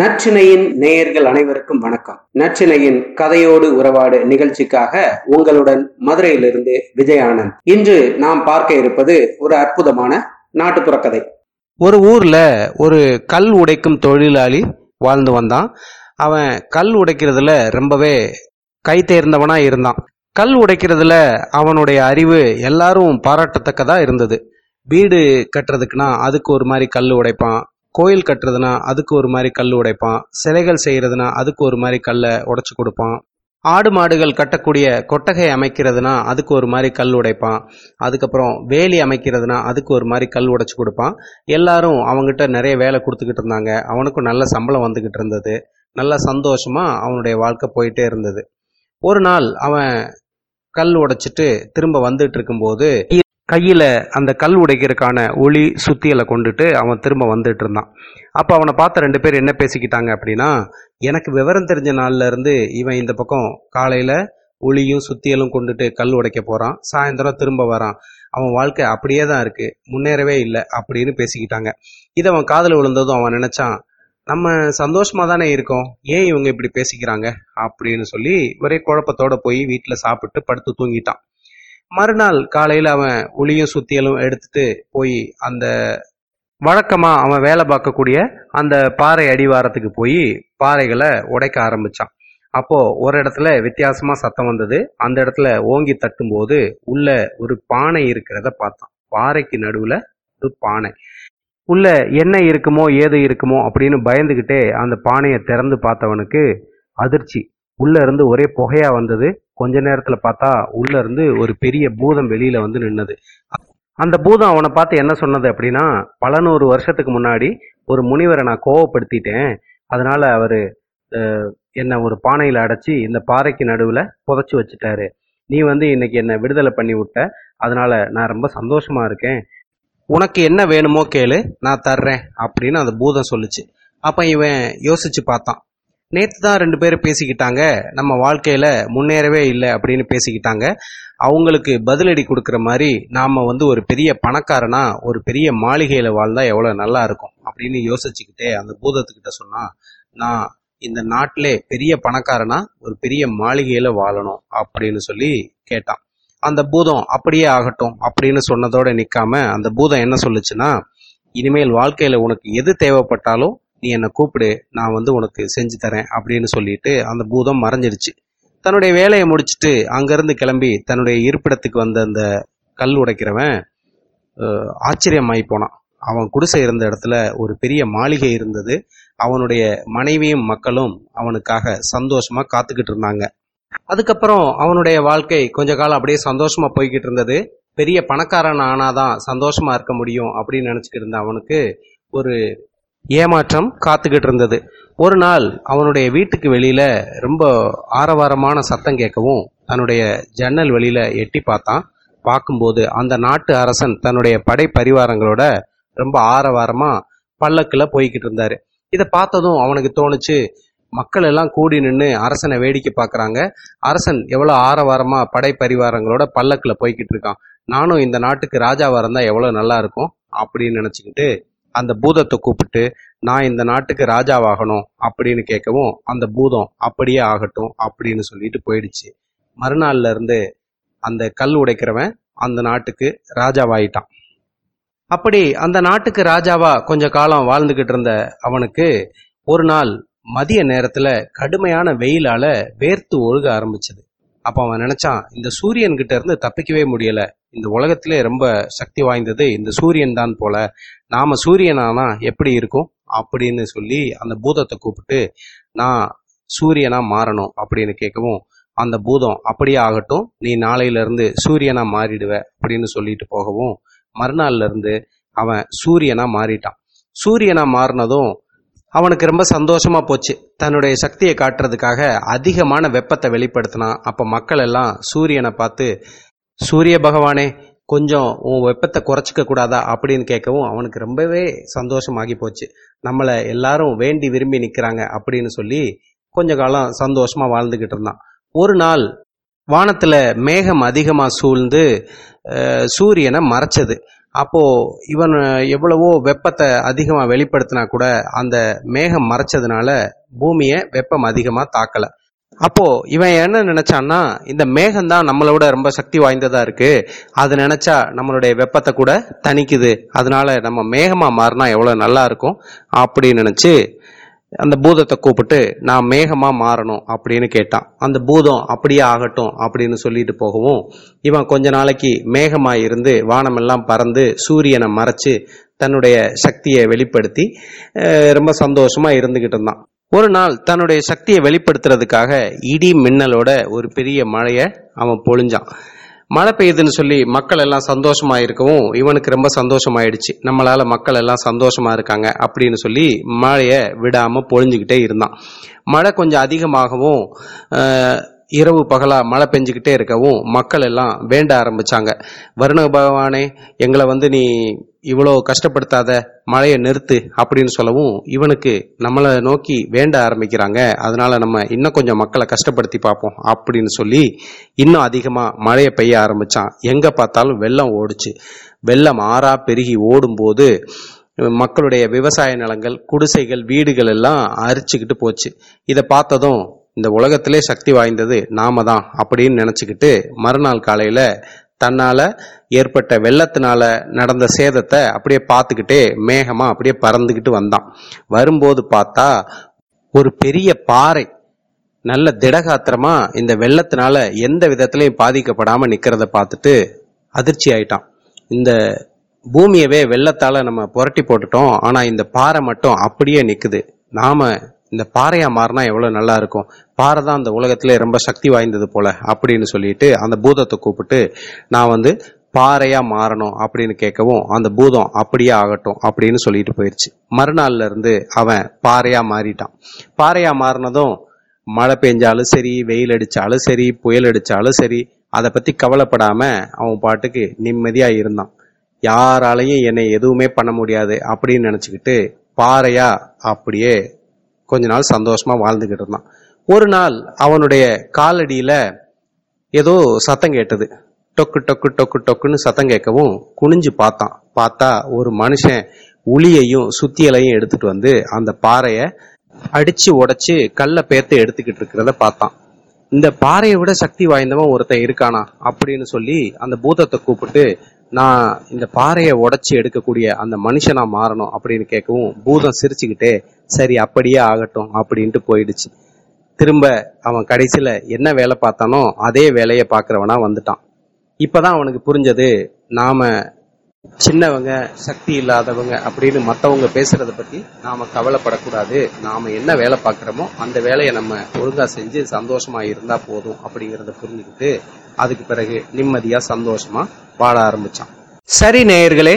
நச்சினையின் நேயர்கள் அனைவருக்கும் வணக்கம். நச்சினையின் கதையோடு உறவாடு நிகழ்ச்சிக்காக உங்களுடன் மதுரையிலிருந்து விஜயானந்த். இன்று நாம் பார்க்க இருப்பது ஒரு அற்புதமான நாட்டுப்புற கதை. ஒரு ஊர்ல ஒரு கல் உடைக்கும் தொழிலாளி வாழ்ந்து வந்தான். அவன் கல் உடைக்கிறதுல ரொம்பவே கை தேர்ந்தவனா இருந்தான். கல் உடைக்கிறதுல அவனுடைய அறிவு எல்லாரும் பாராட்டத்தக்கதா இருந்தது. வீடு கட்டுறதுக்குன்னா அதுக்கு ஒரு மாதிரி கல் உடைப்பான். கோயில் கட்டுறதுனா அதுக்கு ஒரு மாதிரி கல் உடைப்பான். சிலைகள் செய்கிறதுனா அதுக்கு ஒரு மாதிரி கல்லை உடைச்சு கொடுப்பான். ஆடு மாடுகள் கட்டக்கூடிய கொட்டகை அமைக்கிறதுனா அதுக்கு ஒரு மாதிரி கல் உடைப்பான். அதுக்கப்புறம் வேலி அமைக்கிறதுனா அதுக்கு ஒரு மாதிரி கல் உடைச்சு கொடுப்பான். எல்லாரும் அவங்ககிட்ட நிறைய வேலை கொடுத்துக்கிட்டு இருந்தாங்க. அவனுக்கும் நல்ல சம்பளம் வந்துக்கிட்டு இருந்தது. நல்ல சந்தோஷமா அவனுடைய வாழ்க்கை போயிட்டே இருந்தது. ஒரு நாள் அவன் கல் உடைச்சிட்டு திரும்ப வந்துட்டு இருக்கும்போது கையில் அந்த கல் உடைக்கிறதுக்கான ஒளி சுத்தியலை கொண்டுட்டு அவன் திரும்ப வந்துட்டு இருந்தான். அப்போ அவனை பார்த்த ரெண்டு பேர் என்ன பேசிக்கிட்டாங்க அப்படின்னா எனக்கு விவரம் தெரிஞ்ச நாள்ல இருந்து இவன் இந்த பக்கம் காலையில் ஒளியும் சுத்தியலும் கொண்டுட்டு கல் உடைக்க போகிறான் சாயந்தரம் திரும்ப வரான். அவன் வாழ்க்கை அப்படியே தான் இருக்குது முன்னேறவே இல்லை அப்படின்னு பேசிக்கிட்டாங்க. இதை அவன் காதில் விழுந்ததும் அவன் நினச்சான் நம்ம சந்தோஷமாக தானே இருக்கோம். ஏன் இவங்க இப்படி பேசிக்கிறாங்க? அப்படின்னு சொல்லி ஒரே குழப்பத்தோட போய் வீட்டில் சாப்பிட்டு படுத்து தூங்கிட்டான். மறுநாள் காலையில் அவன் ஒளியும் சுத்தியலும் எடுத்துட்டு போய் அந்த வழக்கமாக அவன் வேலை பார்க்கக்கூடிய அந்த பாறை அடிவாரத்துக்கு போய் பாறைகளை உடைக்க ஆரம்பிச்சான். அப்போது ஒரு இடத்துல வித்தியாசமாக சத்தம் வந்தது. அந்த இடத்துல ஓங்கி தட்டும்போது உள்ள ஒரு பானை இருக்கிறத பார்த்தான். பாறைக்கு நடுவில் ஒரு பானை. உள்ள என்ன இருக்குமோ ஏது இருக்குமோ அப்படின்னு பயந்துக்கிட்டே அந்த பானையை திறந்து பார்த்தவனுக்கு அதிர்ச்சி. உள்ள இருந்து ஒரே புகையா வந்தது. கொஞ்ச நேரத்துல பார்த்தா உள்ள இருந்து ஒரு பெரிய பூதம் வெளியில வந்து நின்னது. அந்த பூதம் அவனை பார்த்து என்ன சொன்னது அப்படின்னா பல நூறு வருஷத்துக்கு முன்னாடி ஒரு முனிவரை நான் கோவப்படுத்திட்டேன். அதனால அவரு என்னை ஒரு பானையில அடைச்சி இந்த பாறைக்கு நடுவுல புதைச்சி வச்சுட்டாரு. நீ வந்து இன்னைக்கு என்னை விடுதலை பண்ணி விட்ட. அதனால நான் ரொம்ப சந்தோஷமா இருக்கேன். உனக்கு என்ன வேணுமோ கேளு நான் தர்றேன் அப்படின்னு அந்த பூதம் சொல்லுச்சு. அப்ப இவன் யோசிச்சு பார்த்தான். நேற்று தான் ரெண்டு பேரும் பேசிக்கிட்டாங்க. நம்ம வாழ்க்கையில் முன்னேறவே இல்லை அப்படின்னு பேசிக்கிட்டாங்க. அவங்களுக்கு பதிலடி கொடுக்குற மாதிரி நாம் வந்து ஒரு பெரிய பணக்காரனா ஒரு பெரிய மாளிகையில் வாழ்ந்தா எவ்வளோ நல்லா இருக்கும் அப்படின்னு யோசிச்சுக்கிட்டே அந்த பூதத்துக்கிட்ட சொன்னால் நான் இந்த நாட்டிலே பெரிய பணக்காரனா ஒரு பெரிய மாளிகையில் வாழணும் அப்படின்னு சொல்லி கேட்டான். அந்த பூதம் அப்படியே ஆகட்டும் அப்படின்னு சொன்னதோட நிற்காம அந்த பூதம் என்ன சொல்லுச்சுன்னா இனிமேல் வாழ்க்கையில் உனக்கு எது தேவைப்பட்டாலும் நீ என்னை கூப்பிடு நான் வந்து உனக்கு செஞ்சு தரேன் அப்படின்னு சொல்லிட்டு அந்த பூதம் மறைஞ்சிருச்சு. தன்னுடைய வேலையை முடிச்சுட்டு அங்கேருந்து கிளம்பி தன்னுடைய இருப்பிடத்துக்கு வந்த அந்த கல் உடைக்கிறவன் ஆச்சரியமாகி ஆச்சரியமாயி போனான். அவன் குடிசை இருந்த இடத்துல ஒரு பெரிய மாளிகை இருந்தது. அவனுடைய மனைவியும் மக்களும் அவனுக்காக சந்தோஷமா காத்துக்கிட்டு இருந்தாங்க. அதுக்கப்புறம் அவனுடைய வாழ்க்கை கொஞ்ச காலம் அப்படியே சந்தோஷமா போய்கிட்டு இருந்தது. பெரிய பணக்காரன் ஆனாதான் சந்தோஷமா இருக்க முடியும் அப்படின்னு நினச்சிக்கிட்டு இருந்த அவனுக்கு ஒரு ஏமாற்றம் காத்துக்கிட்டு இருந்தது ஒரு நாள் அவனுடைய வீட்டுக்கு வெளியில ரொம்ப ஆரவாரமான சத்தம் கேட்கவும் தன்னுடைய ஜன்னல் வெளியில எட்டி பார்த்தான். பார்க்கும்போது அந்த நாட்டு அரசன் தன்னுடைய படை பரிவாரங்களோட ரொம்ப ஆரவாரமா பல்லக்கில் போய்கிட்டு இருந்தாரு. இதை பார்த்ததும் அவனுக்கு தோணுச்சு மக்கள் எல்லாம் கூடி நின்று அரசனை வேடிக்கை பார்க்குறாங்க. அரசன் எவ்வளோ ஆரவாரமாக படை பரிவாரங்களோட பல்லக்கில் போய்கிட்டு இருக்கான். நானும் இந்த நாட்டுக்கு ராஜாவாக இருந்தால் எவ்வளோ நல்லா இருக்கும் அப்படின்னு நினச்சிக்கிட்டு அந்த பூதத்தை கூப்பிட்டு நான் இந்த நாட்டுக்கு ராஜாவாகணும் அப்படின்னு கேட்கவும் அந்த பூதம் அப்படியே ஆகட்டும் அப்படின்னு சொல்லிட்டு போயிடுச்சு. மறுநாள்ல இருந்து அந்த கல் உடைக்கிறவன் அந்த நாட்டுக்கு ராஜாவாயிட்டான். அப்படி அந்த நாட்டுக்கு ராஜாவா கொஞ்ச காலம் வாழ்ந்துகிட்டு இருந்த அவனுக்கு ஒரு நாள் மதிய நேரத்துல கடுமையான வெயிலால வேர்த்து ஒழுக ஆரம்பிச்சது. அப்ப அவன் நினைச்சான் இந்த சூரியன் கிட்ட இருந்து தப்பிக்கவே முடியல. இந்த உலகத்திலே ரொம்ப சக்தி வாய்ந்தது இந்த சூரியன் தான் போல. நாம சூரியனானா எப்படி இருக்கும்? அப்படின்னு சொல்லி அந்த பூதத்தை கூப்பிட்டு நான் சூரியனா மாறணும் அப்படின்னு கேட்கவும் அந்த பூதம் அப்படியே ஆகட்டும். நீ நாளையில இருந்து சூரியனா மாறிடுவ அப்படின்னு சொல்லிட்டு போகவும் மறுநாள்ல இருந்து அவன் சூரியனா மாறிட்டான். சூரியனா மாறினதும் அவனுக்கு ரொம்ப சந்தோஷமா போச்சு. தன்னுடைய சக்தியை காட்டுறதுக்காக அதிகமான வெப்பத்தை வெளிப்படுத்தினான். அப்ப மக்கள் எல்லாம் சூரியனை பார்த்து சூரிய பகவானே கொஞ்சம் உன் வெப்பத்தை குறைச்சிக்க கூடாதா அப்படின்னு கேட்கவும் அவனுக்கு ரொம்பவே சந்தோஷமாகி போச்சு. நம்மளை எல்லாரும் வேண்டி விரும்பி நிற்கிறாங்க அப்படின்னு சொல்லி கொஞ்ச காலம் சந்தோஷமா வாழ்ந்துகிட்டு இருந்தான். ஒரு நாள் வானத்துல மேகம் அதிகமா சூழ்ந்து சூரியனை மறைச்சது. அப்போ இவன் எவ்வளவோ வெப்பத்தை அதிகமா வெளிப்படுத்தினா கூட அந்த மேகம் மறைச்சதுனால பூமியை வெப்பம் அதிகமா தாக்கலை. அப்போ இவன் என்ன நினைச்சான்னா இந்த மேகம் தான் நம்மளோட ரொம்ப சக்தி வாய்ந்ததா இருக்கு. அது நினைச்சா நம்மளுடைய வெப்பத்தை கூட தணிக்குது. அதனால நம்ம மேகமா மாறினா எவ்வளவு நல்லா இருக்கும் அப்படின்னு நினைச்சு அந்த பூதத்தை கூப்பிட்டு நான் மேகமா மாறணும் அப்படின்னு கேட்டான். அந்த பூதம் அப்படியே ஆகட்டும் அப்படின்னு சொல்லிட்டு போகவும் இவன் கொஞ்ச நாளைக்கு மேகமா இருந்து வானமெல்லாம் பறந்து சூரியனை மறைச்சு தன்னுடைய சக்தியை வெளிப்படுத்தி ரொம்ப சந்தோஷமா இருந்துகிட்டு இருந்தான். ஒரு நாள் தன்னுடைய சக்தியை வெளிப்படுத்துறதுக்காக இடி மின்னலோட ஒரு பெரிய மழையை அவன் பொழிஞ்சான். மழை பெய்யுதுன்னு சொல்லி மக்கள் எல்லாம் சந்தோஷமா இருக்கவும் இவனுக்கு ரொம்ப சந்தோஷமாயிடுச்சு. நம்மளால மக்கள் எல்லாம் சந்தோஷமா இருக்காங்க அப்படின்னு சொல்லி மழையை விடாம பொழிஞ்சுக்கிட்டே இருந்தான். மழை கொஞ்சம் அதிகமாகவும் இரவு பகலா மழை பெஞ்சுக்கிட்டே இருக்கவும் மக்கள் எல்லாம் வேண்ட ஆரம்பிச்சாங்க. வருண பகவானே எங்களை வந்து நீ இவ்வளோ கஷ்டப்படுத்தாத மழையை நிறுத்து அப்படின்னு சொல்லவும் இவனுக்கு நம்மளை நோக்கி வேண்ட ஆரம்பிக்கிறாங்க. அதனால நம்ம இன்னும் கொஞ்சம் மக்களை கஷ்டப்படுத்தி பார்ப்போம் அப்படின்னு சொல்லி இன்னும் அதிகமாக மழையை பெய்ய ஆரம்பிச்சான். எங்கே பார்த்தாலும் வெள்ளம் ஓடுச்சு. வெள்ளம் ஆறா பெருகி ஓடும்போது மக்களுடைய விவசாய நிலங்கள் குடிசைகள் வீடுகள் எல்லாம் அரிச்சுக்கிட்டு போச்சு. இதை பார்த்ததும் இந்த உலகத்திலே சக்தி வாய்ந்தது நாம தான் அப்படின்னு நினச்சிக்கிட்டு மறுநாள் காலையில் தன்னால் ஏற்பட்ட வெள்ளத்தினால நடந்த சேதத்தை அப்படியே பார்த்துக்கிட்டே மேகமா அப்படியே பறந்துக்கிட்டு வந்தான். வரும்போது பார்த்தா ஒரு பெரிய பாறை நல்ல திடகாத்திரமா இந்த வெள்ளத்தினால எந்த விதத்திலையும் பாதிக்கப்படாம நிக்கிறத பார்த்துட்டு அதிர்ச்சி ஆயிட்டான். இந்த பூமியவே வெள்ளத்தால நம்ம புரட்டி போட்டுட்டோம் ஆனா இந்த பாறை மட்டும் அப்படியே நிக்குது. நாம இந்த பாறையா மாறினா எவ்வளவு நல்லா இருக்கும்? பாறை தான் அந்த உலகத்திலே ரொம்ப சக்தி வாய்ந்தது போல அப்படின்னு சொல்லிட்டு அந்த பூதத்தை கூப்பிட்டு நான் வந்து பாறையா மாறணும் அப்படின்னு கேட்கவும் அந்த பூதம் அப்படியே ஆகட்டும் அப்படின்னு சொல்லிட்டு போயிடுச்சு மறுநாள்ல இருந்து அவன் பாறையா மாறிட்டான். பாறையா மாறினதும் மழை பெஞ்சாலும் சரி வெயில் அடிச்சாலும் சரி புயல் அடிச்சாலும் சரி அதை பத்தி கவலைப்படாம அவன் பாட்டுக்கு நிம்மதியா இருந்தான். யாராலையும் என்னை எதுவுமே பண்ண முடியாது அப்படின்னு நினைச்சுக்கிட்டு பாறையா அப்படியே கொஞ்ச நாள் சந்தோஷமா வாழ்ந்துகிட்டு இருந்தான். ஒரு நாள் அவனுடைய காலடியில ஏதோ சத்தம் கேட்டது. டொக்கு டொக்கு டொக்கு டொக்குன்னு சத்தம் கேட்கவும் குனிஞ்சு பார்த்தான். பார்த்தா ஒரு மனுஷன் உளியையும் சுத்தியலையும் எடுத்துட்டு வந்து அந்த பாறைய அடிச்சு உடைச்சு கல்லை பேர்த்து எடுத்துக்கிட்டு இருக்கிறத பார்த்தான். இந்த பாறையை விட சக்தி வாய்ந்தவன் ஒருத்தன் இருக்கானா அப்படின்னு சொல்லி அந்த பூதத்தை கூப்பிட்டு நான் இந்த பாறையை உடைச்சி எடுக்கக்கூடிய அந்த மனுஷனா மாறணும் அப்படின்னு கேட்கவும் பூதம் சிரிச்சுக்கிட்டே சரி அப்படியே ஆகட்டும் அப்படின்ட்டு போயிடுச்சு. திரும்ப அவன் கடைசியில் என்ன வேலை பார்த்தானோ அதே வேலையை பார்க்குறவனா வந்துட்டான். இப்பதான் அவனுக்கு புரிஞ்சது நாம் சின்னவங்க சக்தி இல்லாதவங்க அப்படின்னு மற்றவங்க பேசுறத பற்றி நாம் கவலைப்படக்கூடாது. நாம் என்ன வேலை பார்க்குறோமோ அந்த வேலையை நம்ம ஒழுங்காக செஞ்சு சந்தோஷமாக இருந்தால் போதும் அப்படிங்கிறத புரிஞ்சுக்கிட்டு அதுக்கு பிறகு நிம்மதியாக சந்தோஷமாக வாழ ஆரம்பிச்சான். சரி நேயர்களே